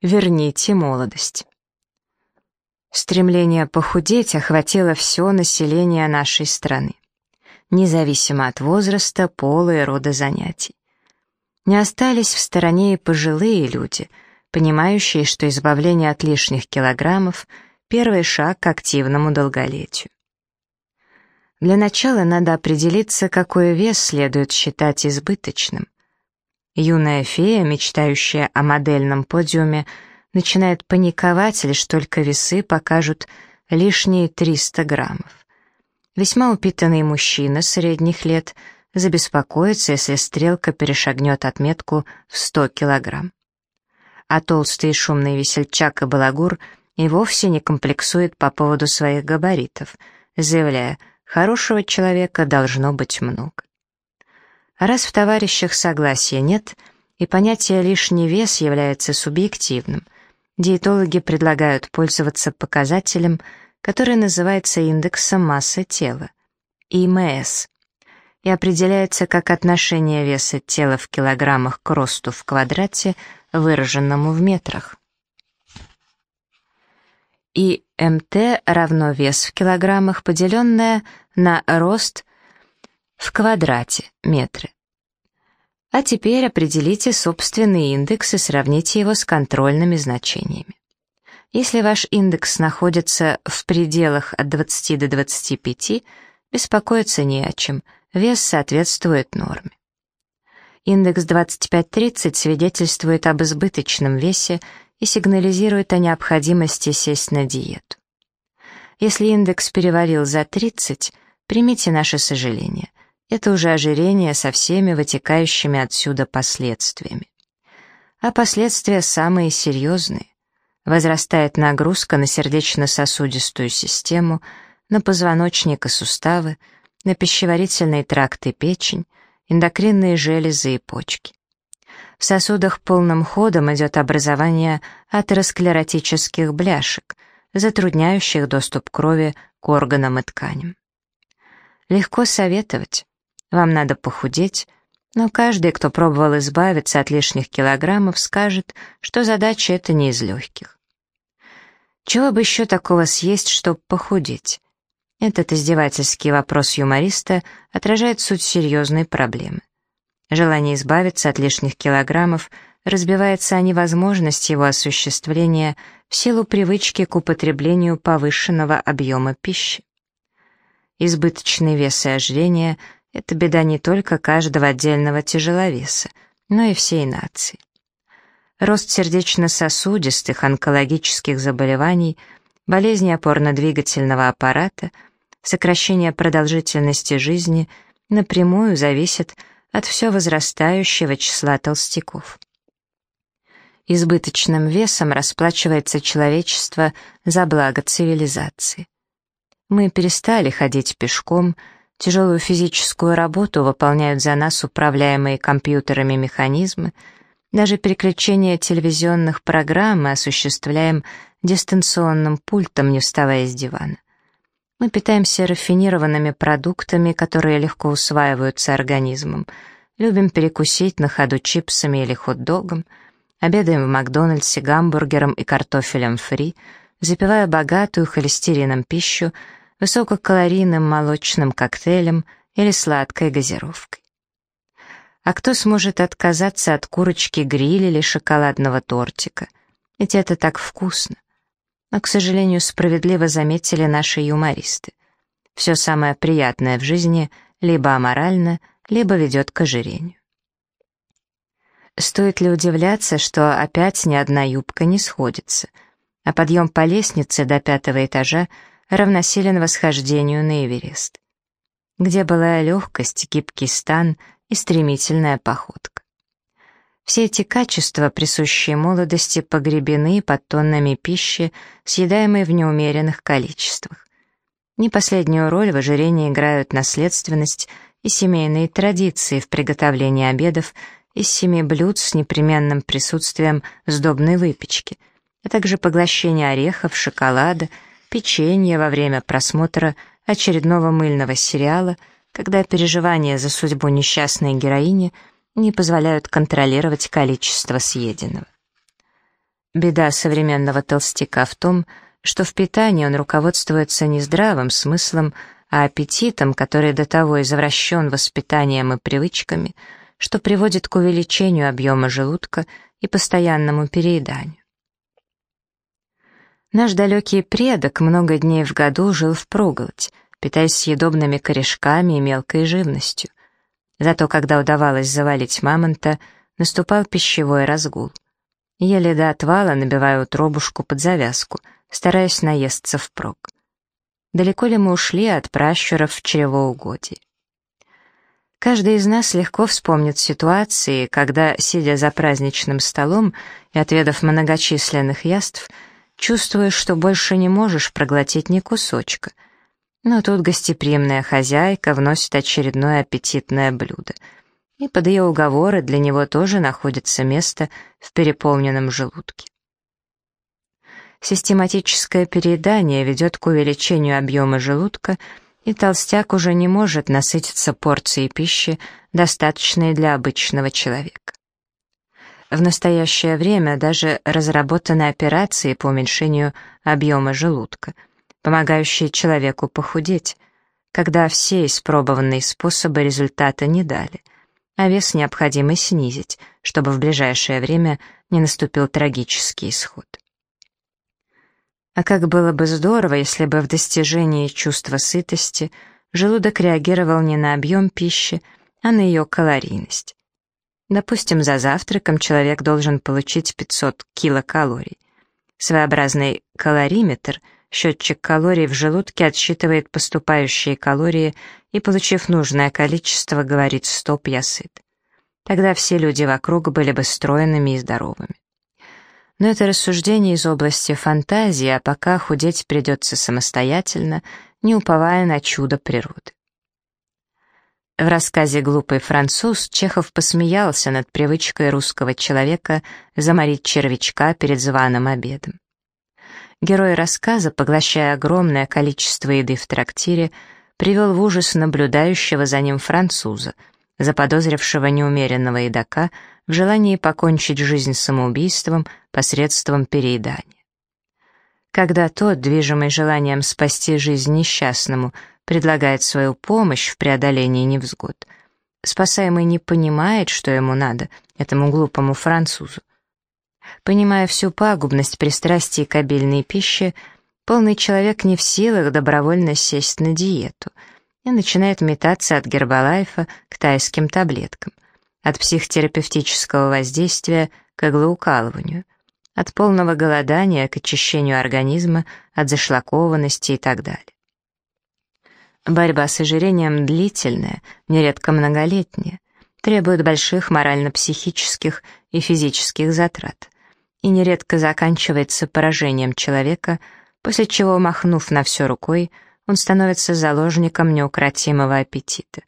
Верните молодость. Стремление похудеть охватило все население нашей страны, независимо от возраста, пола и рода занятий. Не остались в стороне и пожилые люди, понимающие, что избавление от лишних килограммов — первый шаг к активному долголетию. Для начала надо определиться, какой вес следует считать избыточным. Юная фея, мечтающая о модельном подиуме, начинает паниковать, лишь только весы покажут лишние 300 граммов. Весьма упитанный мужчина средних лет забеспокоится, если стрелка перешагнет отметку в 100 килограмм. А толстый и шумный весельчак и балагур и вовсе не комплексует по поводу своих габаритов, заявляя, хорошего человека должно быть много. А раз в товарищах согласия нет, и понятие «лишний вес» является субъективным, диетологи предлагают пользоваться показателем, который называется индексом массы тела, ИМС, и определяется как отношение веса тела в килограммах к росту в квадрате, выраженному в метрах. И МТ равно вес в килограммах, поделенное на рост в квадрате метры. А теперь определите собственный индекс и сравните его с контрольными значениями. Если ваш индекс находится в пределах от 20 до 25, беспокоиться не о чем, вес соответствует норме. Индекс 25-30 свидетельствует об избыточном весе и сигнализирует о необходимости сесть на диету. Если индекс перевалил за 30, примите наше сожаление. Это уже ожирение со всеми вытекающими отсюда последствиями. А последствия самые серьезные. Возрастает нагрузка на сердечно-сосудистую систему, на позвоночник и суставы, на пищеварительный тракт и печень, эндокринные железы и почки. В сосудах полным ходом идет образование атеросклеротических бляшек, затрудняющих доступ крови к органам и тканям. Легко советовать, вам надо похудеть, но каждый, кто пробовал избавиться от лишних килограммов, скажет, что задача эта не из легких. Чего бы еще такого съесть, чтобы похудеть? Этот издевательский вопрос юмориста отражает суть серьезной проблемы. Желание избавиться от лишних килограммов разбивается о невозможность его осуществления в силу привычки к употреблению повышенного объема пищи. Избыточный вес и ожирение — это беда не только каждого отдельного тяжеловеса, но и всей нации. Рост сердечно-сосудистых, онкологических заболеваний, болезни опорно-двигательного аппарата, сокращение продолжительности жизни напрямую зависит от все возрастающего числа толстяков. Избыточным весом расплачивается человечество за благо цивилизации. Мы перестали ходить пешком, Тяжелую физическую работу выполняют за нас управляемые компьютерами механизмы. Даже переключение телевизионных программ мы осуществляем дистанционным пультом, не вставая с дивана. Мы питаемся рафинированными продуктами, которые легко усваиваются организмом. Любим перекусить на ходу чипсами или хот-догом. Обедаем в Макдональдсе гамбургером и картофелем фри, запивая богатую холестерином пищу – высококалорийным молочным коктейлем или сладкой газировкой. А кто сможет отказаться от курочки гриль или шоколадного тортика? Ведь это так вкусно. Но, к сожалению, справедливо заметили наши юмористы. Все самое приятное в жизни либо аморально, либо ведет к ожирению. Стоит ли удивляться, что опять ни одна юбка не сходится, а подъем по лестнице до пятого этажа равносилен восхождению на Эверест. Где была легкость, гибкий стан и стремительная походка. Все эти качества, присущие молодости, погребены под тоннами пищи, съедаемой в неумеренных количествах. Не последнюю роль в ожирении играют наследственность и семейные традиции в приготовлении обедов из семи блюд с непременным присутствием сдобной выпечки, а также поглощение орехов, шоколада — печенье во время просмотра очередного мыльного сериала, когда переживания за судьбу несчастной героини не позволяют контролировать количество съеденного. Беда современного толстяка в том, что в питании он руководствуется не здравым смыслом, а аппетитом, который до того извращен воспитанием и привычками, что приводит к увеличению объема желудка и постоянному перееданию. Наш далекий предок много дней в году жил в впроголодь, питаясь съедобными корешками и мелкой живностью. Зато когда удавалось завалить мамонта, наступал пищевой разгул. Еле до отвала набиваю утробушку под завязку, стараясь наесться впрок. Далеко ли мы ушли от пращуров в чревоугодие? Каждый из нас легко вспомнит ситуации, когда, сидя за праздничным столом и отведав многочисленных яств, чувствуешь, что больше не можешь проглотить ни кусочка. Но тут гостеприимная хозяйка вносит очередное аппетитное блюдо, и под ее уговоры для него тоже находится место в переполненном желудке. Систематическое переедание ведет к увеличению объема желудка, и толстяк уже не может насытиться порцией пищи, достаточной для обычного человека. В настоящее время даже разработаны операции по уменьшению объема желудка, помогающие человеку похудеть, когда все испробованные способы результата не дали, а вес необходимо снизить, чтобы в ближайшее время не наступил трагический исход. А как было бы здорово, если бы в достижении чувства сытости желудок реагировал не на объем пищи, а на ее калорийность. Допустим, за завтраком человек должен получить 500 килокалорий. Своеобразный калориметр, счетчик калорий в желудке отсчитывает поступающие калории и, получив нужное количество, говорит «стоп, я сыт». Тогда все люди вокруг были бы стройными и здоровыми. Но это рассуждение из области фантазии, а пока худеть придется самостоятельно, не уповая на чудо природы. В рассказе «Глупый француз» Чехов посмеялся над привычкой русского человека заморить червячка перед званым обедом. Герой рассказа, поглощая огромное количество еды в трактире, привел в ужас наблюдающего за ним француза, заподозрившего неумеренного едока в желании покончить жизнь самоубийством посредством переедания. Когда тот, движимый желанием спасти жизнь несчастному, предлагает свою помощь в преодолении невзгод. Спасаемый не понимает, что ему надо, этому глупому французу. Понимая всю пагубность пристрастий к обильной пище, полный человек не в силах добровольно сесть на диету и начинает метаться от гербалайфа к тайским таблеткам, от психотерапевтического воздействия к иглоукалыванию, от полного голодания к очищению организма от зашлакованности и так далее. Борьба с ожирением длительная, нередко многолетняя, требует больших морально-психических и физических затрат и нередко заканчивается поражением человека, после чего, махнув на все рукой, он становится заложником неукротимого аппетита.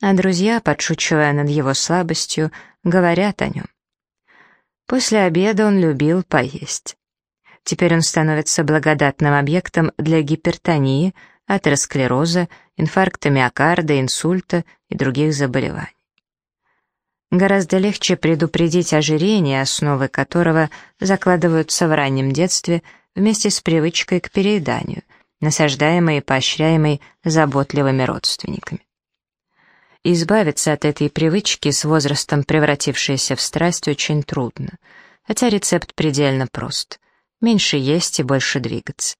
А друзья, подшучивая над его слабостью, говорят о нем. После обеда он любил поесть. Теперь он становится благодатным объектом для гипертонии – атеросклероза, инфаркта миокарда, инсульта и других заболеваний. Гораздо легче предупредить ожирение, основы которого закладываются в раннем детстве вместе с привычкой к перееданию, насаждаемой и поощряемой заботливыми родственниками. Избавиться от этой привычки, с возрастом превратившейся в страсть, очень трудно, хотя рецепт предельно прост. Меньше есть и больше двигаться.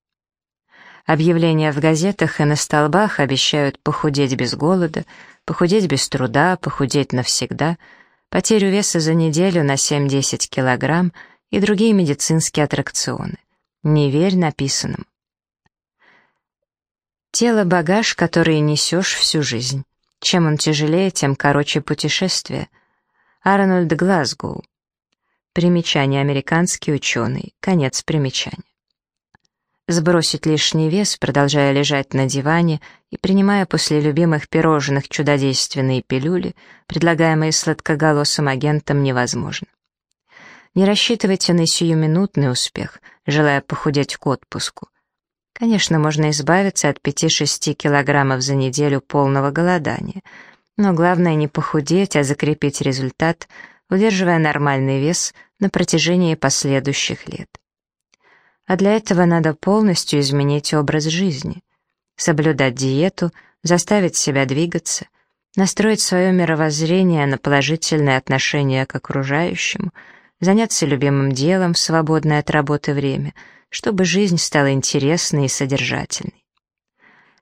Объявления в газетах и на столбах обещают похудеть без голода, похудеть без труда, похудеть навсегда, потерю веса за неделю на 7-10 килограмм и другие медицинские аттракционы. Не верь написанному. Тело — багаж, который несешь всю жизнь. Чем он тяжелее, тем короче путешествие. Арнольд Глазгоу. Примечание американский ученый. Конец примечания сбросить лишний вес, продолжая лежать на диване и принимая после любимых пирожных чудодейственные пилюли, предлагаемые сладкоголосым агентом, невозможно. Не рассчитывайте на сиюминутный успех, желая похудеть к отпуску. Конечно, можно избавиться от 5-6 килограммов за неделю полного голодания, но главное не похудеть, а закрепить результат, удерживая нормальный вес на протяжении последующих лет. А для этого надо полностью изменить образ жизни, соблюдать диету, заставить себя двигаться, настроить свое мировоззрение на положительное отношение к окружающему, заняться любимым делом в свободное от работы время, чтобы жизнь стала интересной и содержательной.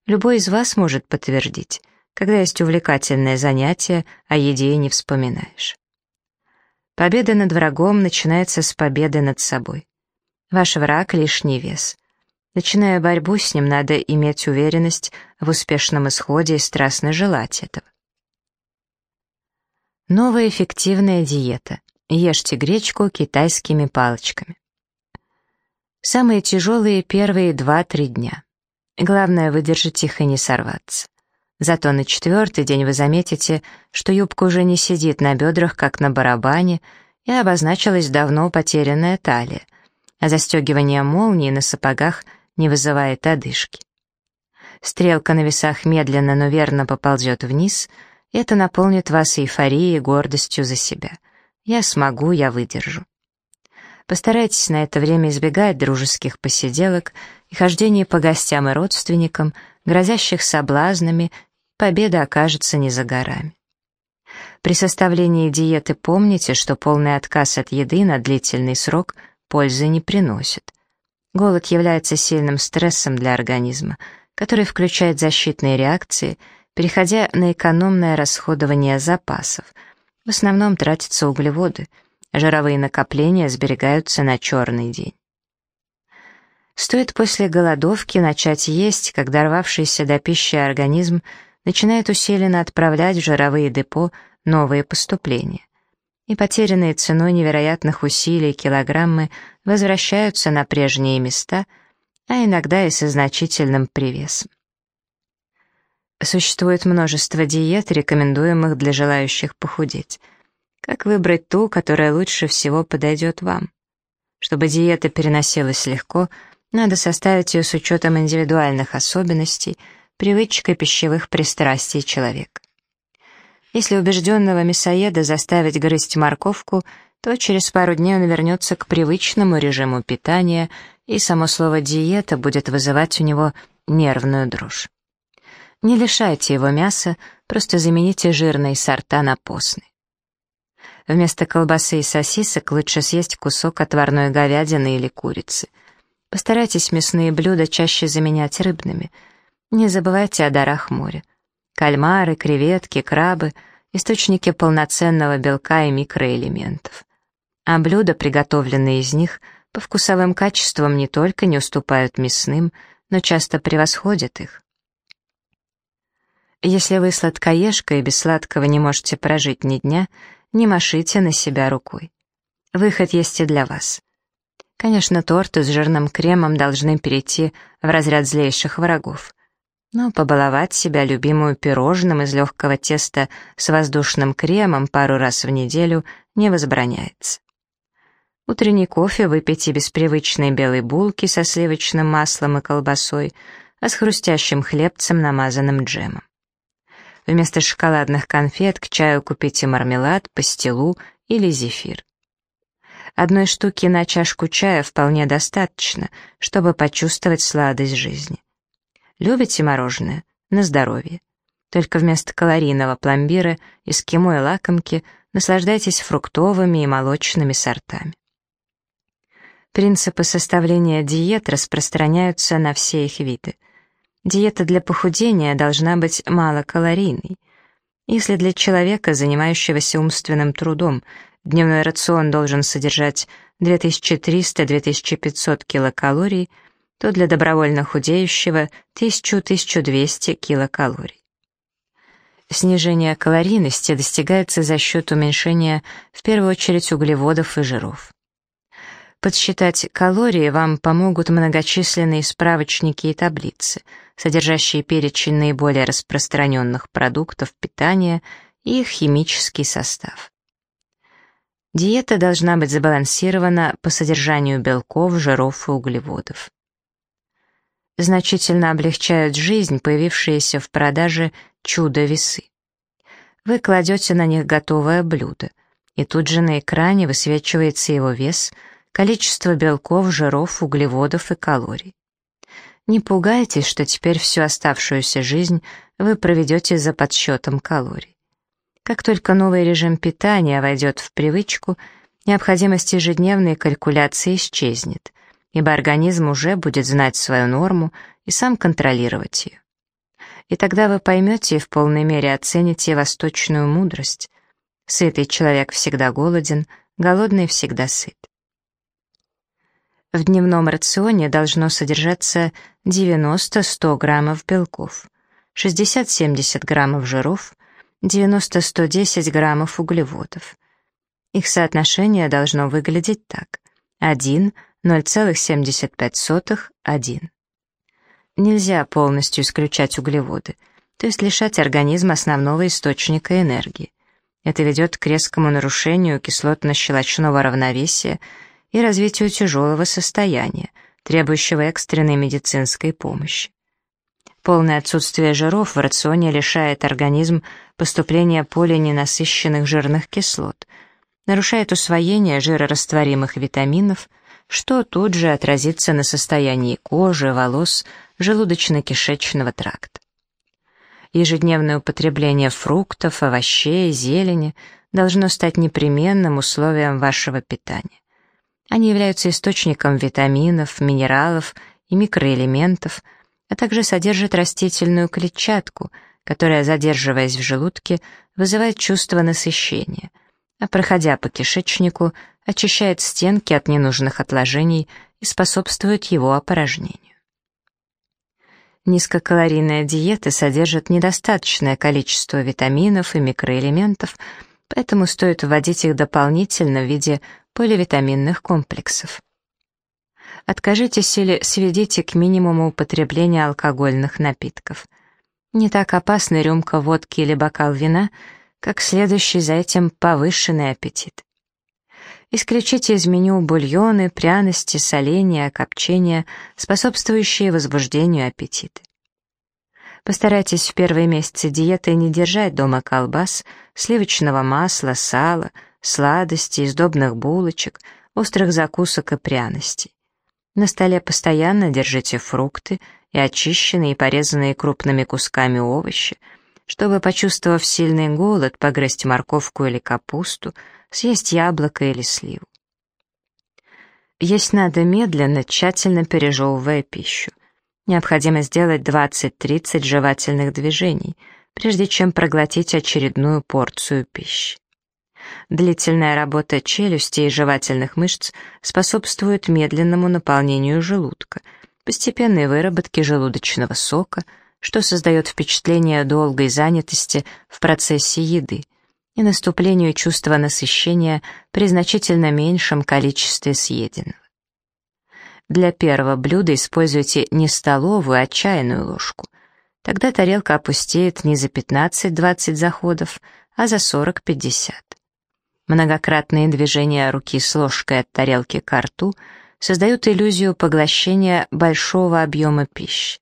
Любой из вас может подтвердить, когда есть увлекательное занятие, о еде не вспоминаешь. Победа над врагом начинается с победы над собой. Ваш враг — лишний вес. Начиная борьбу с ним, надо иметь уверенность в успешном исходе и страстно желать этого. Новая эффективная диета. Ешьте гречку китайскими палочками. Самые тяжелые первые 2-3 дня. Главное выдержать их и не сорваться. Зато на четвертый день вы заметите, что юбка уже не сидит на бедрах, как на барабане, и обозначилась давно потерянная талия, а застегивание молнии на сапогах не вызывает одышки. Стрелка на весах медленно, но верно поползет вниз, и это наполнит вас эйфорией и гордостью за себя. Я смогу, я выдержу. Постарайтесь на это время избегать дружеских посиделок и хождения по гостям и родственникам, грозящих соблазнами, победа окажется не за горами. При составлении диеты помните, что полный отказ от еды на длительный срок пользы не приносит. Голод является сильным стрессом для организма, который включает защитные реакции, переходя на экономное расходование запасов. В основном тратятся углеводы, жировые накопления сберегаются на черный день. Стоит после голодовки начать есть, когда рвавшийся до пищи организм начинает усиленно отправлять в жировые депо новые поступления и потерянные ценой невероятных усилий килограммы возвращаются на прежние места, а иногда и со значительным привесом. Существует множество диет, рекомендуемых для желающих похудеть. Как выбрать ту, которая лучше всего подойдет вам? Чтобы диета переносилась легко, надо составить ее с учетом индивидуальных особенностей, привычек и пищевых пристрастий человека. Если убежденного мясоеда заставить грызть морковку, то через пару дней он вернется к привычному режиму питания, и само слово «диета» будет вызывать у него нервную дрожь. Не лишайте его мяса, просто замените жирные сорта на постные. Вместо колбасы и сосисок лучше съесть кусок отварной говядины или курицы. Постарайтесь мясные блюда чаще заменять рыбными. Не забывайте о дарах моря. Кальмары, креветки, крабы — источники полноценного белка и микроэлементов. А блюда, приготовленные из них, по вкусовым качествам не только не уступают мясным, но часто превосходят их. Если вы сладкоежка и без сладкого не можете прожить ни дня, не машите на себя рукой. Выход есть и для вас. Конечно, торты с жирным кремом должны перейти в разряд злейших врагов но побаловать себя любимую пирожным из легкого теста с воздушным кремом пару раз в неделю не возбраняется. Утренний кофе выпейте без привычной белой булки со сливочным маслом и колбасой, а с хрустящим хлебцем, намазанным джемом. Вместо шоколадных конфет к чаю купите мармелад, пастилу или зефир. Одной штуки на чашку чая вполне достаточно, чтобы почувствовать сладость жизни. Любите мороженое? На здоровье. Только вместо калорийного пломбира, эскимо и лакомки наслаждайтесь фруктовыми и молочными сортами. Принципы составления диет распространяются на все их виды. Диета для похудения должна быть малокалорийной. Если для человека, занимающегося умственным трудом, дневной рацион должен содержать 2300-2500 килокалорий – то для добровольно худеющего 1000-1200 килокалорий. Снижение калорийности достигается за счет уменьшения в первую очередь углеводов и жиров. Подсчитать калории вам помогут многочисленные справочники и таблицы, содержащие перечень наиболее распространенных продуктов питания и их химический состав. Диета должна быть сбалансирована по содержанию белков, жиров и углеводов значительно облегчают жизнь появившиеся в продаже чудо-весы. Вы кладете на них готовое блюдо, и тут же на экране высвечивается его вес, количество белков, жиров, углеводов и калорий. Не пугайтесь, что теперь всю оставшуюся жизнь вы проведете за подсчетом калорий. Как только новый режим питания войдет в привычку, необходимость ежедневной калькуляции исчезнет, ибо организм уже будет знать свою норму и сам контролировать ее. И тогда вы поймете и в полной мере оцените восточную мудрость. Сытый человек всегда голоден, голодный всегда сыт. В дневном рационе должно содержаться 90-100 граммов белков, 60-70 граммов жиров, 90-110 граммов углеводов. Их соотношение должно выглядеть так. 1, 0,75, 1. Нельзя полностью исключать углеводы, то есть лишать организм основного источника энергии. Это ведет к резкому нарушению кислотно-щелочного равновесия и развитию тяжелого состояния, требующего экстренной медицинской помощи. Полное отсутствие жиров в рационе лишает организм поступления полиненасыщенных жирных кислот, нарушает усвоение жирорастворимых витаминов, что тут же отразится на состоянии кожи, волос, желудочно-кишечного тракта. Ежедневное употребление фруктов, овощей, зелени должно стать непременным условием вашего питания. Они являются источником витаминов, минералов и микроэлементов, а также содержат растительную клетчатку, которая, задерживаясь в желудке, вызывает чувство насыщения, а проходя по кишечнику, очищает стенки от ненужных отложений и способствует его опорожнению. Низкокалорийная диета содержит недостаточное количество витаминов и микроэлементов, поэтому стоит вводить их дополнительно в виде поливитаминных комплексов. Откажитесь или сведите к минимуму употребление алкогольных напитков. Не так опасна рюмка водки или бокал вина, как следующий за этим повышенный аппетит. Исключите из меню бульоны, пряности, соления, копчения, способствующие возбуждению аппетита. Постарайтесь в первые месяцы диеты не держать дома колбас, сливочного масла, сала, сладостей, сдобных булочек, острых закусок и пряностей. На столе постоянно держите фрукты и очищенные и порезанные крупными кусками овощи, чтобы, почувствовав сильный голод, погрызть морковку или капусту, съесть яблоко или сливу. Есть надо медленно, тщательно пережевывая пищу. Необходимо сделать 20-30 жевательных движений, прежде чем проглотить очередную порцию пищи. Длительная работа челюсти и жевательных мышц способствует медленному наполнению желудка, постепенной выработке желудочного сока, что создает впечатление долгой занятости в процессе еды и наступлению чувства насыщения при значительно меньшем количестве съеденного. Для первого блюда используйте не столовую, а чайную ложку. Тогда тарелка опустеет не за 15-20 заходов, а за 40-50. Многократные движения руки с ложкой от тарелки к рту создают иллюзию поглощения большого объема пищи.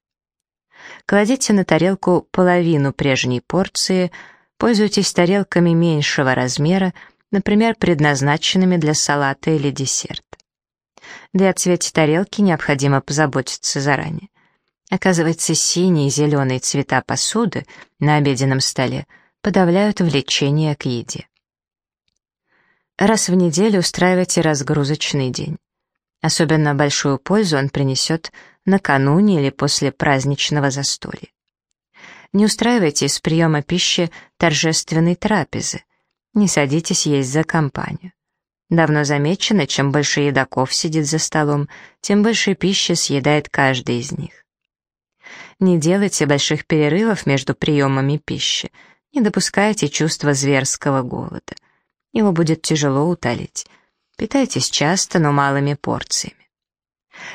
Кладите на тарелку половину прежней порции, пользуйтесь тарелками меньшего размера, например, предназначенными для салата или десерта. О цвете тарелки необходимо позаботиться заранее. Оказывается, синий и зеленый цвета посуды на обеденном столе подавляют влечение к еде. Раз в неделю устраивайте разгрузочный день. Особенно большую пользу он принесет накануне или после праздничного застолья. Не устраивайте из приема пищи торжественной трапезы. Не садитесь есть за компанию. Давно замечено, чем больше едоков сидит за столом, тем больше пищи съедает каждый из них. Не делайте больших перерывов между приемами пищи, не допускайте чувства зверского голода — его будет тяжело утолить. Питайтесь часто, но малыми порциями.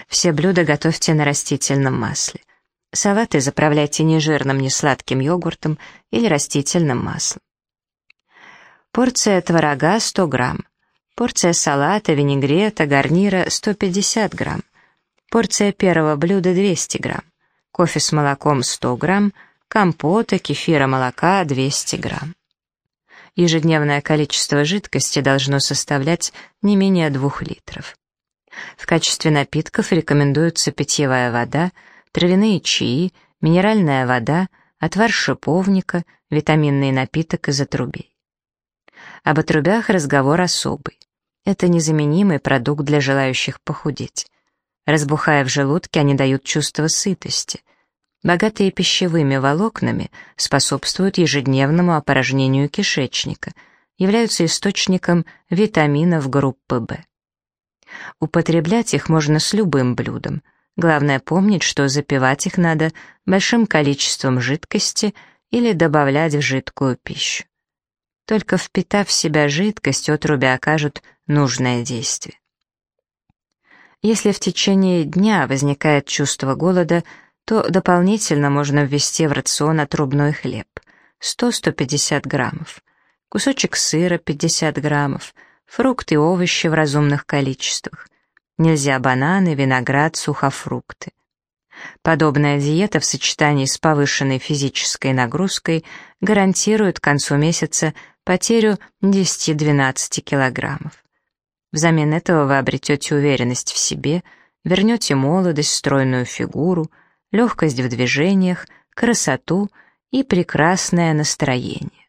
Все блюда готовьте на растительном масле. Салаты заправляйте не жирным, не сладким йогуртом или растительным маслом. Порция творога 100 грамм. Порция салата, винегрета, гарнира 150 грамм. Порция первого блюда 200 грамм. Кофе с молоком 100 грамм. Компота, кефира, молока 200 грамм. ежедневное количество жидкости должно составлять не менее 2 литров. В качестве напитков рекомендуются питьевая вода, травяные чаи, минеральная вода, отвар шиповника, витаминный напиток из отрубей. Об отрубях разговор особый. Это незаменимый продукт для желающих похудеть. Разбухая в желудке, они дают чувство сытости. Богатые пищевыми волокнами способствуют ежедневному опорожнению кишечника, являются источником витаминов группы В. Употреблять их можно с любым блюдом. Главное помнить, что запивать их надо большим количеством жидкости или добавлять в жидкую пищу. Только впитав в себя жидкость, отруби окажут нужное действие. Если в течение дня возникает чувство голода, то дополнительно можно ввести в рацион отрубной хлеб 100-150 граммов, кусочек сыра 50 граммов, фрукты и овощи в разумных количествах. Нельзя бананы, виноград, сухофрукты. Подобная диета в сочетании с повышенной физической нагрузкой гарантирует к концу месяца потерю 10-12 килограммов. Взамен этого вы обретете уверенность в себе, вернете молодость, стройную фигуру, легкость в движениях, красоту и прекрасное настроение.